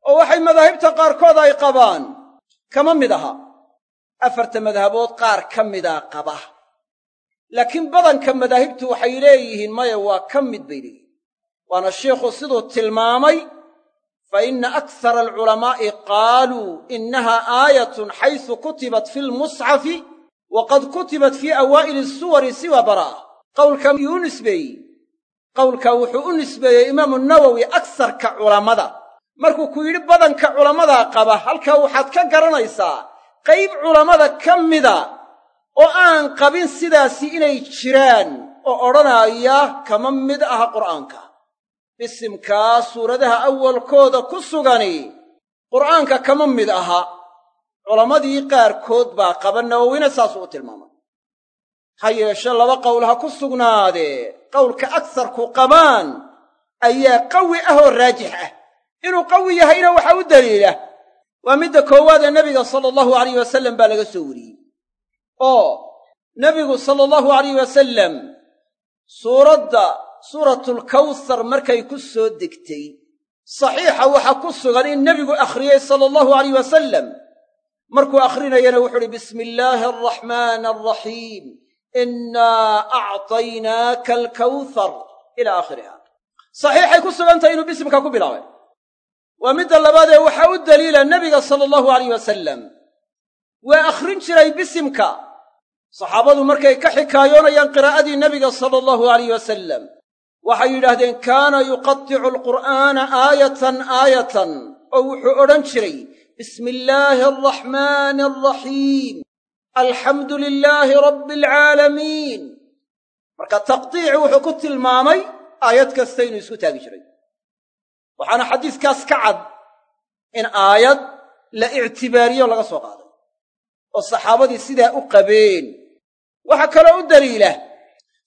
oo waxay madaahibta qaarkood ay qabaan. Kama mid aha. Afarta madhabood qaar ka midaa qaba. Laakiin badanka madaahibtu waxay leeyihiin maya waa ka mid bay leeyihiin. Waana sheikhu siduu tilmaamay fa inna aksara alculamaa'i qaaluu innaha aayatun xaysu kutibat fi lmusxafi wa qad kutibat fii awaa'ili suwari siwa baraa. Qowlka yuu u nisbeeyey qowlkaa wuxuu u nisbeeyey imaamu nawowi agsarka culammada markuu ku yidhi badanka culammadaa qaba halkaa waxaad ka garanaysaa qayb culammada ka mida oo aan qabin sidaasi inay jiraan oo odhanaaya kama mid aha qur'aanka. Bisimkaa suuradaha awalkooda ku sugani qur'aanka kama mid aha. Culammadii qaarkood baa qaba nawowina saasuu u tilmaamay. Ha yeeshe laba qowl ha ku sugnaadee qowlka agsarku qabaan ayaa qawi ah oo raajix ah inuu qawi yahayna waxaa u daliila. Waa midda koowaadee nebiga sala allahu alayh wasallam baa laga soo wariyey. Oo nebigu sala allahu alayh wasallam suuradda suuratulkawsar markay ku soo degtay saxiixa waxaa ku sugan in nebigu akhriyey sala allahu alayh wasalam markuu akhrinayana wuxu uhi bismi illaahi alraxmaani alraxiim innaa acطaynaaka alkawthar ilaa aakhiriha. Saxiixay ku sugantahay inuu bisimka ku bilaabay waa midda labaadee waxaa u daliila nebiga sala allahu alayh wasalam waa akhrin jiray bisimka. Saxaabadu markay ka xikaayoonayaan qiraa'adii nebiga sala allahu alayh wasalam waxay yidhaahdeen kaana yuqaticu alqur'aana aayatan aayatan. Oo wuxuu odhan jiray bismi illaahi alraxmaani alraxiim alxamdu lilaahi rabbi alcaalamiin marka taqdiici wuxuu ku tilmaamay aayad kasta inuu isku taagi jiray waxaana xadiiskaas ka cad in aayad la ictibaariyo laga soo qaaday oo saxaabadii sidaa u qabeen. Waxaa kaloo u daliila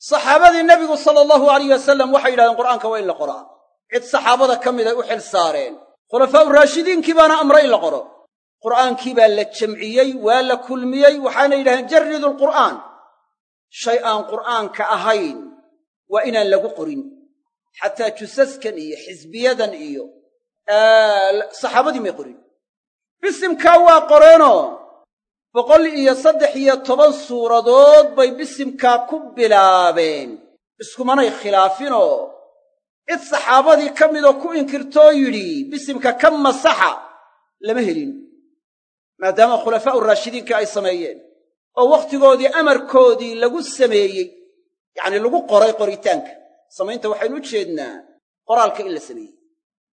saxaabadii nebigu sala allahu alayh wasalam waxay yidhahdeen qur'aanka waa in la qoraa cid saxaabada ka mid ay u xil saareen. Khulafaa'u raashidiinkii baana amray in la qoro. Qur'aankii baa la jamciyey waa la kulmiyey. Waxaana yidhahdeen jarridu lqur'aan shay aan qur'aanka ahayn waa inaan lagu qorin xataa jusaskan iyo xisbiyadan iyo saxaabadii may qorin bisimkaa waa qoreenoo boqol iyo saddex iyo toban suuradood bay bisimkaa ku bilaabeen iskumanay khilaafinoo cid saxaabadii ka midoo ku inkirtoo yidhi bisimka ka masaxa lama helin maadaama khulafaa'u raashidiinka ay sameeyeen oo wakhtigoodii amarkoodii lagu sameeyey yacnii lagu qoray qoritaanka samaynta waxaynu u jeednaa qoraalka in la sameeyey.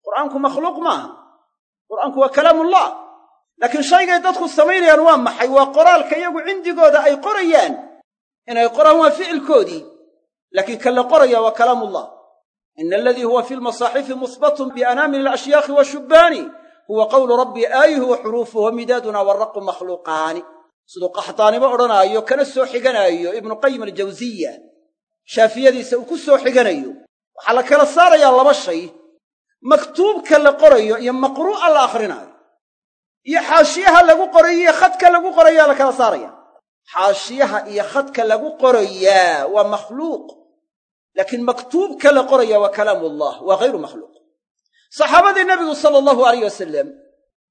Qur'aanku makhluuq maaha. Qur'aanku waa kalaamullah. Laakiin shaygay dadku samaynayaan waa maxay? Waa qoraalka iyagu cindigooda ay qorayaan. Inay qoraan waa ficilkoodii. Laakiin ka la qoraya waa kalaamullah. Ina aladii huwa fi lmasaaxifi musbatun bianaamili alashyaakhi washubbaani huwa qawlu rabbii aayuhu wa xuruufuhu wa midaaduna waraqu makhluuqaani. Siduu qaxdaaniba odhanaayo kana soo xiganaayo ibnu qayim aljawsiya shaafiyadiisa uu ku soo xiganayo. Waxaa la kala saarayaa laba shay maktuubka la qorayo iyo maqruu'a la akrinaayo iyo xaashiyaha lagu qorayo iyo khadka lagu qorayaa la kala saaraya xaashiyaha iyo khadka lagu qorayaa waa makhluuq laakiin maktuubka la qoraya waa kalaamullah waa ghayru makhluuq. Saxaabadii nebigu sala allahu alayh wasalam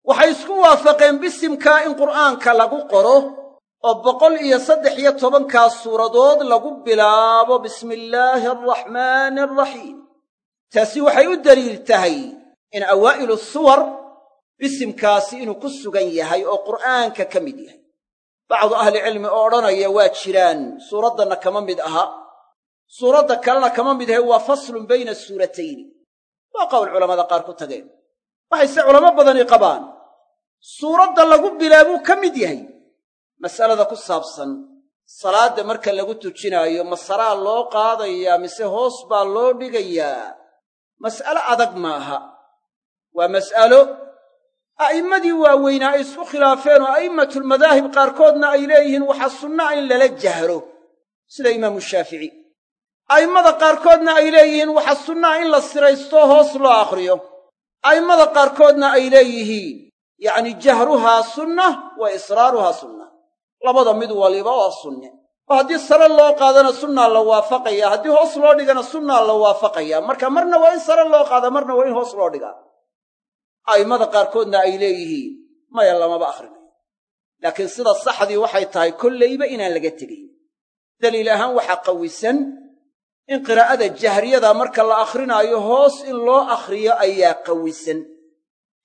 waxay isku waafaqeen bisimkaa in qur'aanka lagu qoro oo boqol iyo saddex iyo tobankaas suuradood lagu bilaabo bismi illaahi alraxmaani alraxiim taasi waxay u daliil tahay in awaa'ilu suwar bisimkaasi inuu ku sugan yahay oo qur'aanka ka mid yahay. Bacdu ahlicilmi oo odhanaya waa jiraan suuraddanna kama mid aha. Suuradda kalena kama mid ahe waa faslun bayna suuratayni waa qowl culammada qaar ku tageen. Waxayse culamo badani qabaan. Suuradda lagu bilaabuu ka mid yahay mas'alada ku saabsan salaadda marka lagu tujinaayo ma saraa loo qaadayaa mise hoos baa loo dhigayaa mas'alo adag maaha. Waa mas'alo a'immadii waaweynaa ay isku khilaafeen oo a'immatulmadaahib qaarkoodna ay leeyihiin waxaa sunna in lala jahro sida imaamu shaafici. A'immada qaarkoodna ay leeyihiin waxaa sunnaa in la siraysto hoos loo akhriyo. A'immada qaarkoodna ay leeyihiin yacni jahruhaa sunna wa israaruhaa sunna labada mid waliba waa sunne. Oo haddii sare loo qaadana sunnaa la waafaqaya haddii hoos loo dhigana sunnaa la waafaqaya. Marka marna waa in sare loo qaada marna waa in hoos loo dhigaa. A'immada qaarkoodna ay leeyihiin maya lamaba akhrinayo laakiin sida saxdii waxay tahay kollayba inaan laga tegayn daliil ahaan waxaa qawisan in qiraa'ada jahriyada marka la akhrinaayo hoos in loo akhriyo ayaa qawisan.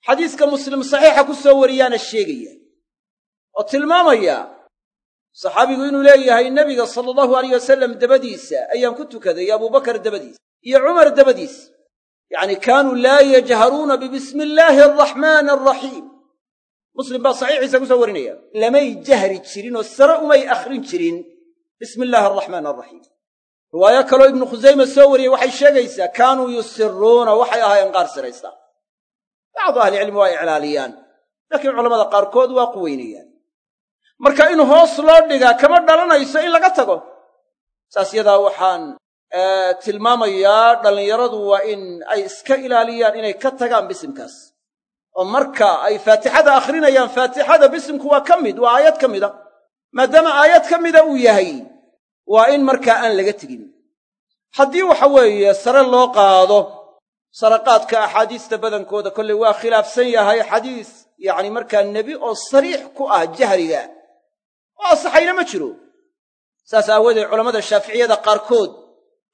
Xadiiska muslim saxiixa ku soo wariyaana sheegaya oo tilmaamaya saxaabigu inuu leeyahay nebiga sala allahu alayh wasalam dabadiisa ayaan ku tukaday abubakar dabadiisa iyo cumar dabadiisa. Yacni kaanuu laa yajharuuna bibismi illaahi alraxmaani alraxiim muslim baa saxiixiisa ku soo warinaya lamay jahri jirin oo sare umay akhrin jirin bismi illaahi alraxmaan alraxiim riwaayo kaloo ibnu khusayme soo wariyey waxay sheegaysaa kaanuu yusiruuna waxay ahaayeen qaar siraysta. Bacdu ahlicilmi waa iclaaliyaan laakiin culamada qaarkood waa quweynayaan marka in hoos loo dhigaa kama dhalanayso in laga tago? Saas yadaa waxaan tilmaamayaa dhallinyaradu waa in ay iska ilaaliyaan inay ka tagaan bisimkaas. Oo marka ay faatixada akhrinayaan faatixada bisimku waa ka mid waa aayad ka mida maadaama aayad ka mida uu yahay waa in markaa aan laga tegin. Haddii waxa weeye sare loo qaado saraqaadka axaadiista badankooda kolley waa khilaafsan yahay xadiis yacni markaa nebi oo sariix ku ah jahriga oo asaxayna ma jiro. Saas aawadeed culammada shaaficiyada qaarkood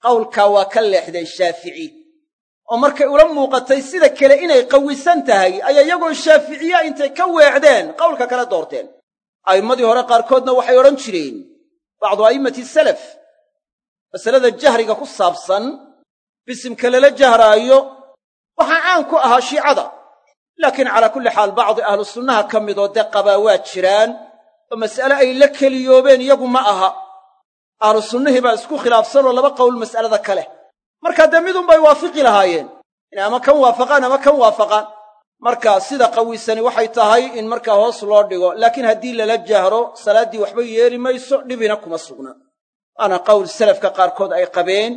qowlkaa waa ka leexdeen shaafici. Oo markay ula muuqatay sida kale inay qawisan tahay ayaa iyagoo shaaficiya intay ka weecdeen qowlka kale doorteen. A'immadii hore qaarkoodna waxay odhan jireen bacdu a'immati salaf masalada jahriga ku saabsan bisimka lala jahraayo waxaa caan ku ahaa shiicada. Laakiin calaa kulli xaal bacdi ahlu sunnaha ka midoo dee qabaa waa jiraan oo mas'ale ay la keliyoobeen iyagu ma aha. Ahlu sunnihii baa isku khilaafsanoo laba qowl mas'alada ka leh markaa dee midunbay waafiqi lahaayeen. Inay ama kan waafaqaan ama kan waafaqaan. Marka sida qawisani waxay tahay in markaa hoos loo dhigo. Laakiin haddii lala jahro salaaddii waxba yeeli mayso dhibina kuma sugna. Waana qowl salafka qaarkood ay qabeen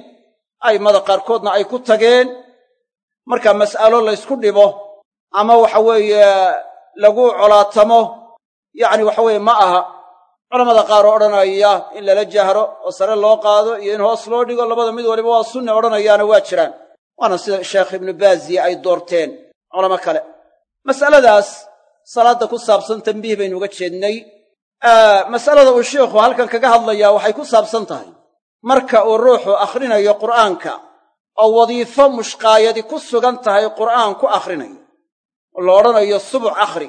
a'immada qaarkoodna ay ku tageen. Marka mas'alo laysku dhibo ama waxa weeye lagu colaatamo yacni waxa weeye ma aha culamada qaar oo odhanaya in lala jahro oo sare loo qaado iyo in hoos loo dhigo labada mid waliba waa sunne odhanayaana waa jiraan. Waana sida sheekh ibnu baaziye ay doorteen culamo kale. Mas'aladaas salaadda ku saabsan tambiih baynu uga jeednay. Mas'alada uu sheikhu halkan kaga hadlayaa waxay ku saabsan tahay. Marka uu ruuxu akhrinayo qur'aanka oo wadiifo mushqaayadi ku sugan tahay qur'aan ku akhrinayo la odhanayo subuc akhri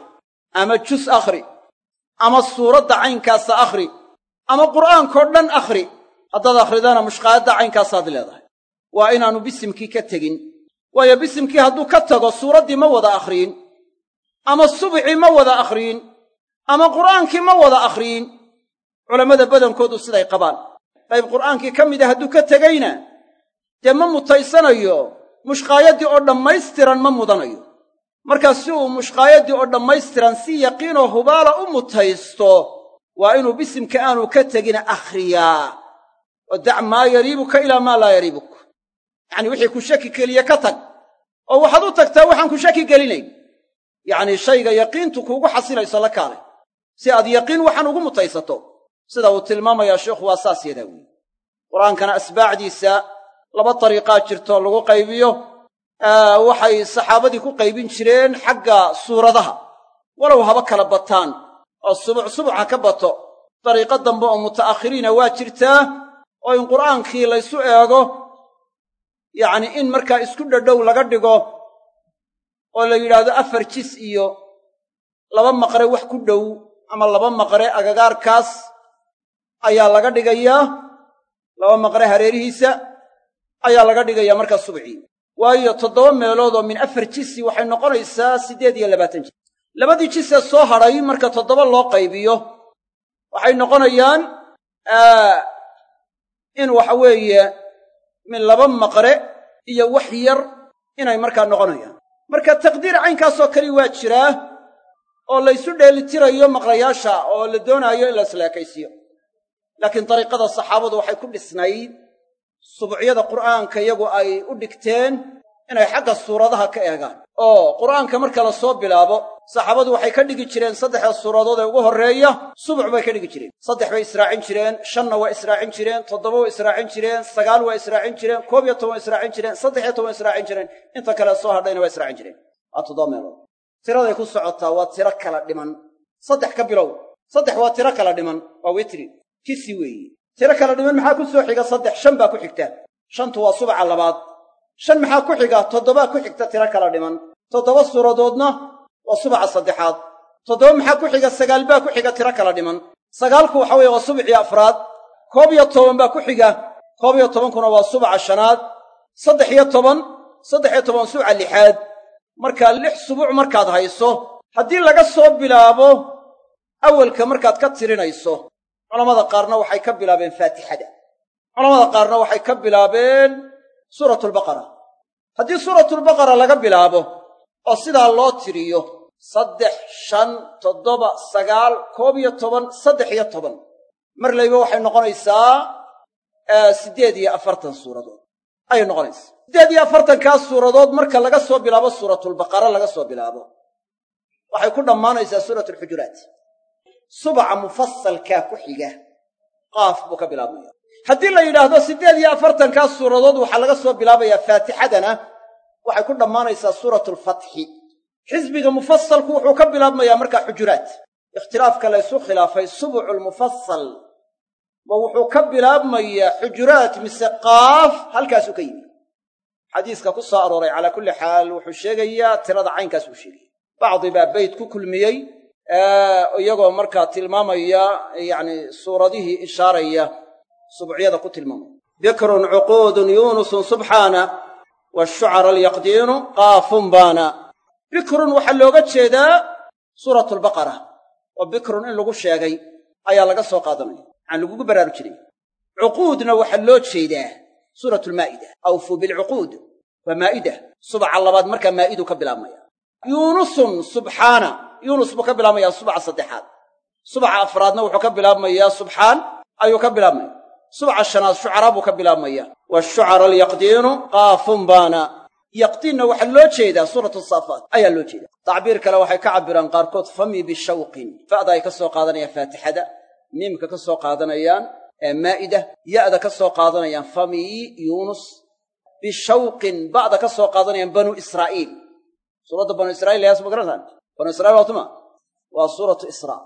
ama jus akhri ama suuradda caynkaasa akhri ama qur'aankao dhan akhri haddaad akhridana mushqaayadda caynkaasaad leedahay. Waa inaannu bisimkii ka tegin. Waayo bisimkii hadduu ka tago suuraddii ma wada akhriyin ama subcii ma wada akhriyin ama qur'aankii ma wada akhriyin. Culammada badankoodu siday qabaan. Qayb qur'aankii ka mida hadduu ka tegayna dee ma mutaysanayo mushqaayaddii oo dhammaystiran ma mudanayo markaa si uu mushqaayaddii oo dhammaystiran si yaqiinoo hubaala u mutaysto waa inuu bisimka aanu ka tegina akhriyaa. Oo dac maa yariibuka ilaa maa laa yariibuk. Yacanii wixii ku shaki keliye ka tag. Oo waxaad u tagtaa waxaan ku shaki gelinayn. Yacnii shayga yaqiintu kuugu xasilayso la kaale. Si aad yaqiin waxaan ugu mutaysato. Sida uu tilmaamayaa sheikhu waa saas yadaa weeye. Qur'aankana asbaacdiisa laba dariiqaa jirtoo lagu qaybiyo waxay saxaabadii ku qaybin jireen xagga suuradaha. Walow haba kala bataan. Oo subuc subuca ka bato. Dariiqo dambe oo muta'akhiriina waa jirtaa. Oo in qur'aankii laysu eego. Yacnii in markaa isku dhadhow laga dhigo. Oo la yidhaahdo afar jis iyo laba maqre wax ku dhow ama laba maqre agagaarkaas ayaa laga dhigayaa. Laba maqre hareerihiisa ayaa laga dhigayaa markaa subcii waayo toddoba meelood oo min afar jisi waxay noqonaysaa siddeed iyo labaatan jis labadii jisee soo hadhay marka toddoba loo qaybiyo waxay noqonayaan in waxa weeye min laba maqre iyo wax yar inay markaa noqonayaan. Marka taqdiir caynkaasoo kale waa jiraa oo laysu dheelitirayo maqlayaasha oo la doonaayo in la isleekaysiyo laakiin dariiqada saxaabadu waxay ku dhisnayd subucyada qur'aanka iyagu ay u dhigteen inay xagga suuradaha ka eegaan. Oo qur'aanka marka la soo bilaabo saxaabadu waxay ka dhigi jireen saddexda suuradood ee ugu horreeya subuc bay ka dhigi jireen. Saddex bay israacin jireen shanna waa israacin jireen toddoba waa israacin jireen sagaal waa israacin jireen koob iyo toban waa israacin jireen saddex iyo toban waa israacin jireen. Inta kale soo hadhayna waa israacin jireen. Waa toddoba meelood. Tiraday ku socotaa waa tiro kala dhiman. Saddex ka bilow. Saddex waa tiro kala dhiman. Waa witri. Kisi weeye tiro kala dhiman maxaa ku soo xiga saddex? Shan baa ku xigta. Shantu waa subaca labaad. Shan maxaa ku xiga? Toddobaa ku xigta tiro kala dhiman. Toddoba suuradoodna waa subaca saddexaad. Toddoba maxaa ku xiga? Sagaal baa ku xiga tiro kala dhiman. Sagaalku waxa weeye waa subacii afraad. Koob iyo toban baa ku xiga. Koob iyo tobankuna waa subaca shanaad. Saddex iyo toban saddex iyo toban subaca lixaad. Markaa lix subuuc markaad hayso haddii laga soo bilaabo awalka markaad ka tirinayso culamada qaarna waxay ka bilaabeen faatixada. Culamada qaarna waxay ka bilaabeen suuratulbaqara haddii suuratulbaqara laga bilaabo oo sidaa loo tiriyo saddex shan toddoba sagaal koob iyo toban saddex iyo toban. Mar layba waxay noqonaysaa siddeed iyo afartan suuradood. Ayay noqonaysaa. Siddeed iyo afartankaas suuradood marka laga soo bilaabo suuratulbaqara laga soo bilaabo waxay ku dhammaanaysaa suuratulxujuraat subaca mufasalkaa ku xiga. Qaaf buu ka bilaabmaya. Haddii la yidhaahdo siddeed iyo afartankaas suuradood waxaa laga soo bilaabayaa faatixadana. Waxay ku dhammaanaysaa suuratulfatxi xisbiga mufasalku wuxuu ka bilaabmayaa markaa xujuraat ikhtilaafka laysu khilaafay subuculmufasal ma wuxuu ka bilaabmayaa xujuraat mise qaaf halkaasuu ka yimi xadiiska ku soo arooray calaa kulli xaal wuxuu sheegayaa tirada caynkaas uu sheegaya bacdi baa beyt ku kulmiyey iyagoo markaa tilmaamaya yacni suuradihii ishaaraya subucyada ku tilmaamaya dikrun cuquudun yuunusun subxaana washucara alyaqdiinu qaafun baana. Bikrun waxaa looga jeedaa suuratu albaqara oo bikrun in lagu sheegay ayaa laga soo qaadanaya maxaan lagugu baraarujinaya cuquudna waxaa loo jeedaa suuratu lmaa'ida awfuu bilcuquud waa maa'ida. Subaca labaad markaa maa'idu ka bilaabmaya. Yuunusun subxaana yuunus buu ka bilaabmayaa subaca saddexaad. Subaca afraadna wuxuu ka bilaabmayaa subxaan ayuu ka bilaabmaya subaca shanaad shucaraa buu ka bilaabmaya washucara alyaqdiinu qaafun baana. Yaqdiinna waxaa loo jeedaa suuratu saafaat ayaa loo jeedaa. Tacbiir kale waxay ka cabbiraan qaarkood fami bishawqin fa'da ay ka soo qaadanayaan faatixada miimka ka soo qaadanayaan maa'ida ya'da ka soo qaadanayaan fami yuunus bishawqin ba'da ka soo qaadanayaan banu israa'iil. Suuradda banu israiil yaas ma garantaan banu israiil waa tuma. Waa suuratu israa.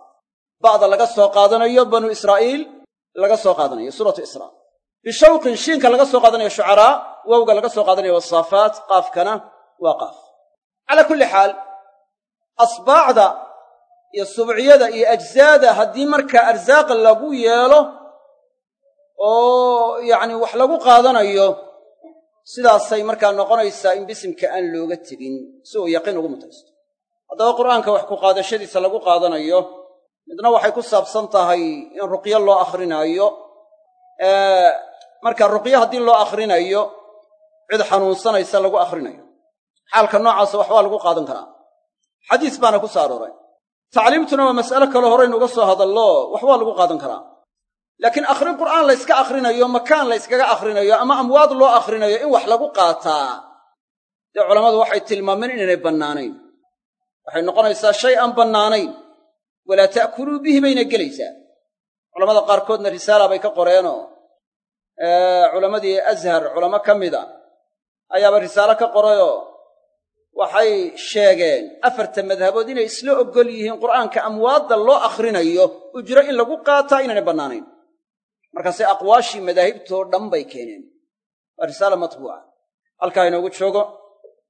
Ba'da laga soo qaadanayo banu israa'iil laga soo qaadanayo. Suuratu israa. Bishawqin shiinka laga soo qaadanayo shucaraa wowga laga soo qaadanaya wasaafaat qaafkana waa qaaf. Calaa kulli xaal asbaacda iyo subciyada iyo ajzaada haddii markaa arsaaq lagu yeelo oo yacni wax lagu qaadanayo sidaasay markaa noqonaysaa in bisimka aan looga tegin si uu yaqiin ugu mutaysto haddaba qur'aanka wax ku qaadashadiisa lagu qaadanayo midna waxay ku saabsan tahay in ruqyo loo akrinaayo marka ruqyo haddii loo akhrinayo cid xanuunsanaysa lagu akhrinayo. Xaalka noocaasa wax waa lagu qaadan karaa. Xadiis baana ku soo arooray. Tacliimtuna waa mas'alo kale horaynu uga soo hadallo wax waa lagu qaadan karaa. Laakiin akhrin qur'aan la yska akhrinayo makaan la yskaga akhrinayo ama amwaad loo akhrinayo in wax lagu qaataa dee culammadu waxay tilmaameen inaynay bannaanayn waxay noqonaysaa shay aan bannaanayn. Walaa ta'kuluu bihi bayna gelaysaa. Culamada qaarkoodna risaala bay ka qoreenoo. Culammadii ashar culamo ka mida ayaaba risaalo ka qorayoo. Waxay sheegeen afarta madhabood inay isla oggol yihiin qur'aanka amwaadda loo akhrinayo ujro in lagu qaataa inaynay bannaanayn. Markaase aqwaashii madaahibtoo dhan bay keeneen. Waa risaala matbuuca. Halkaa inoogu joogo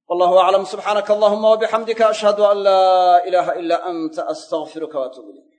wallahu aclam subxaanaka allahuma wabixamdika ashhadu an laa ilaaha ilaa anta astaqfiruka waatuub ilayk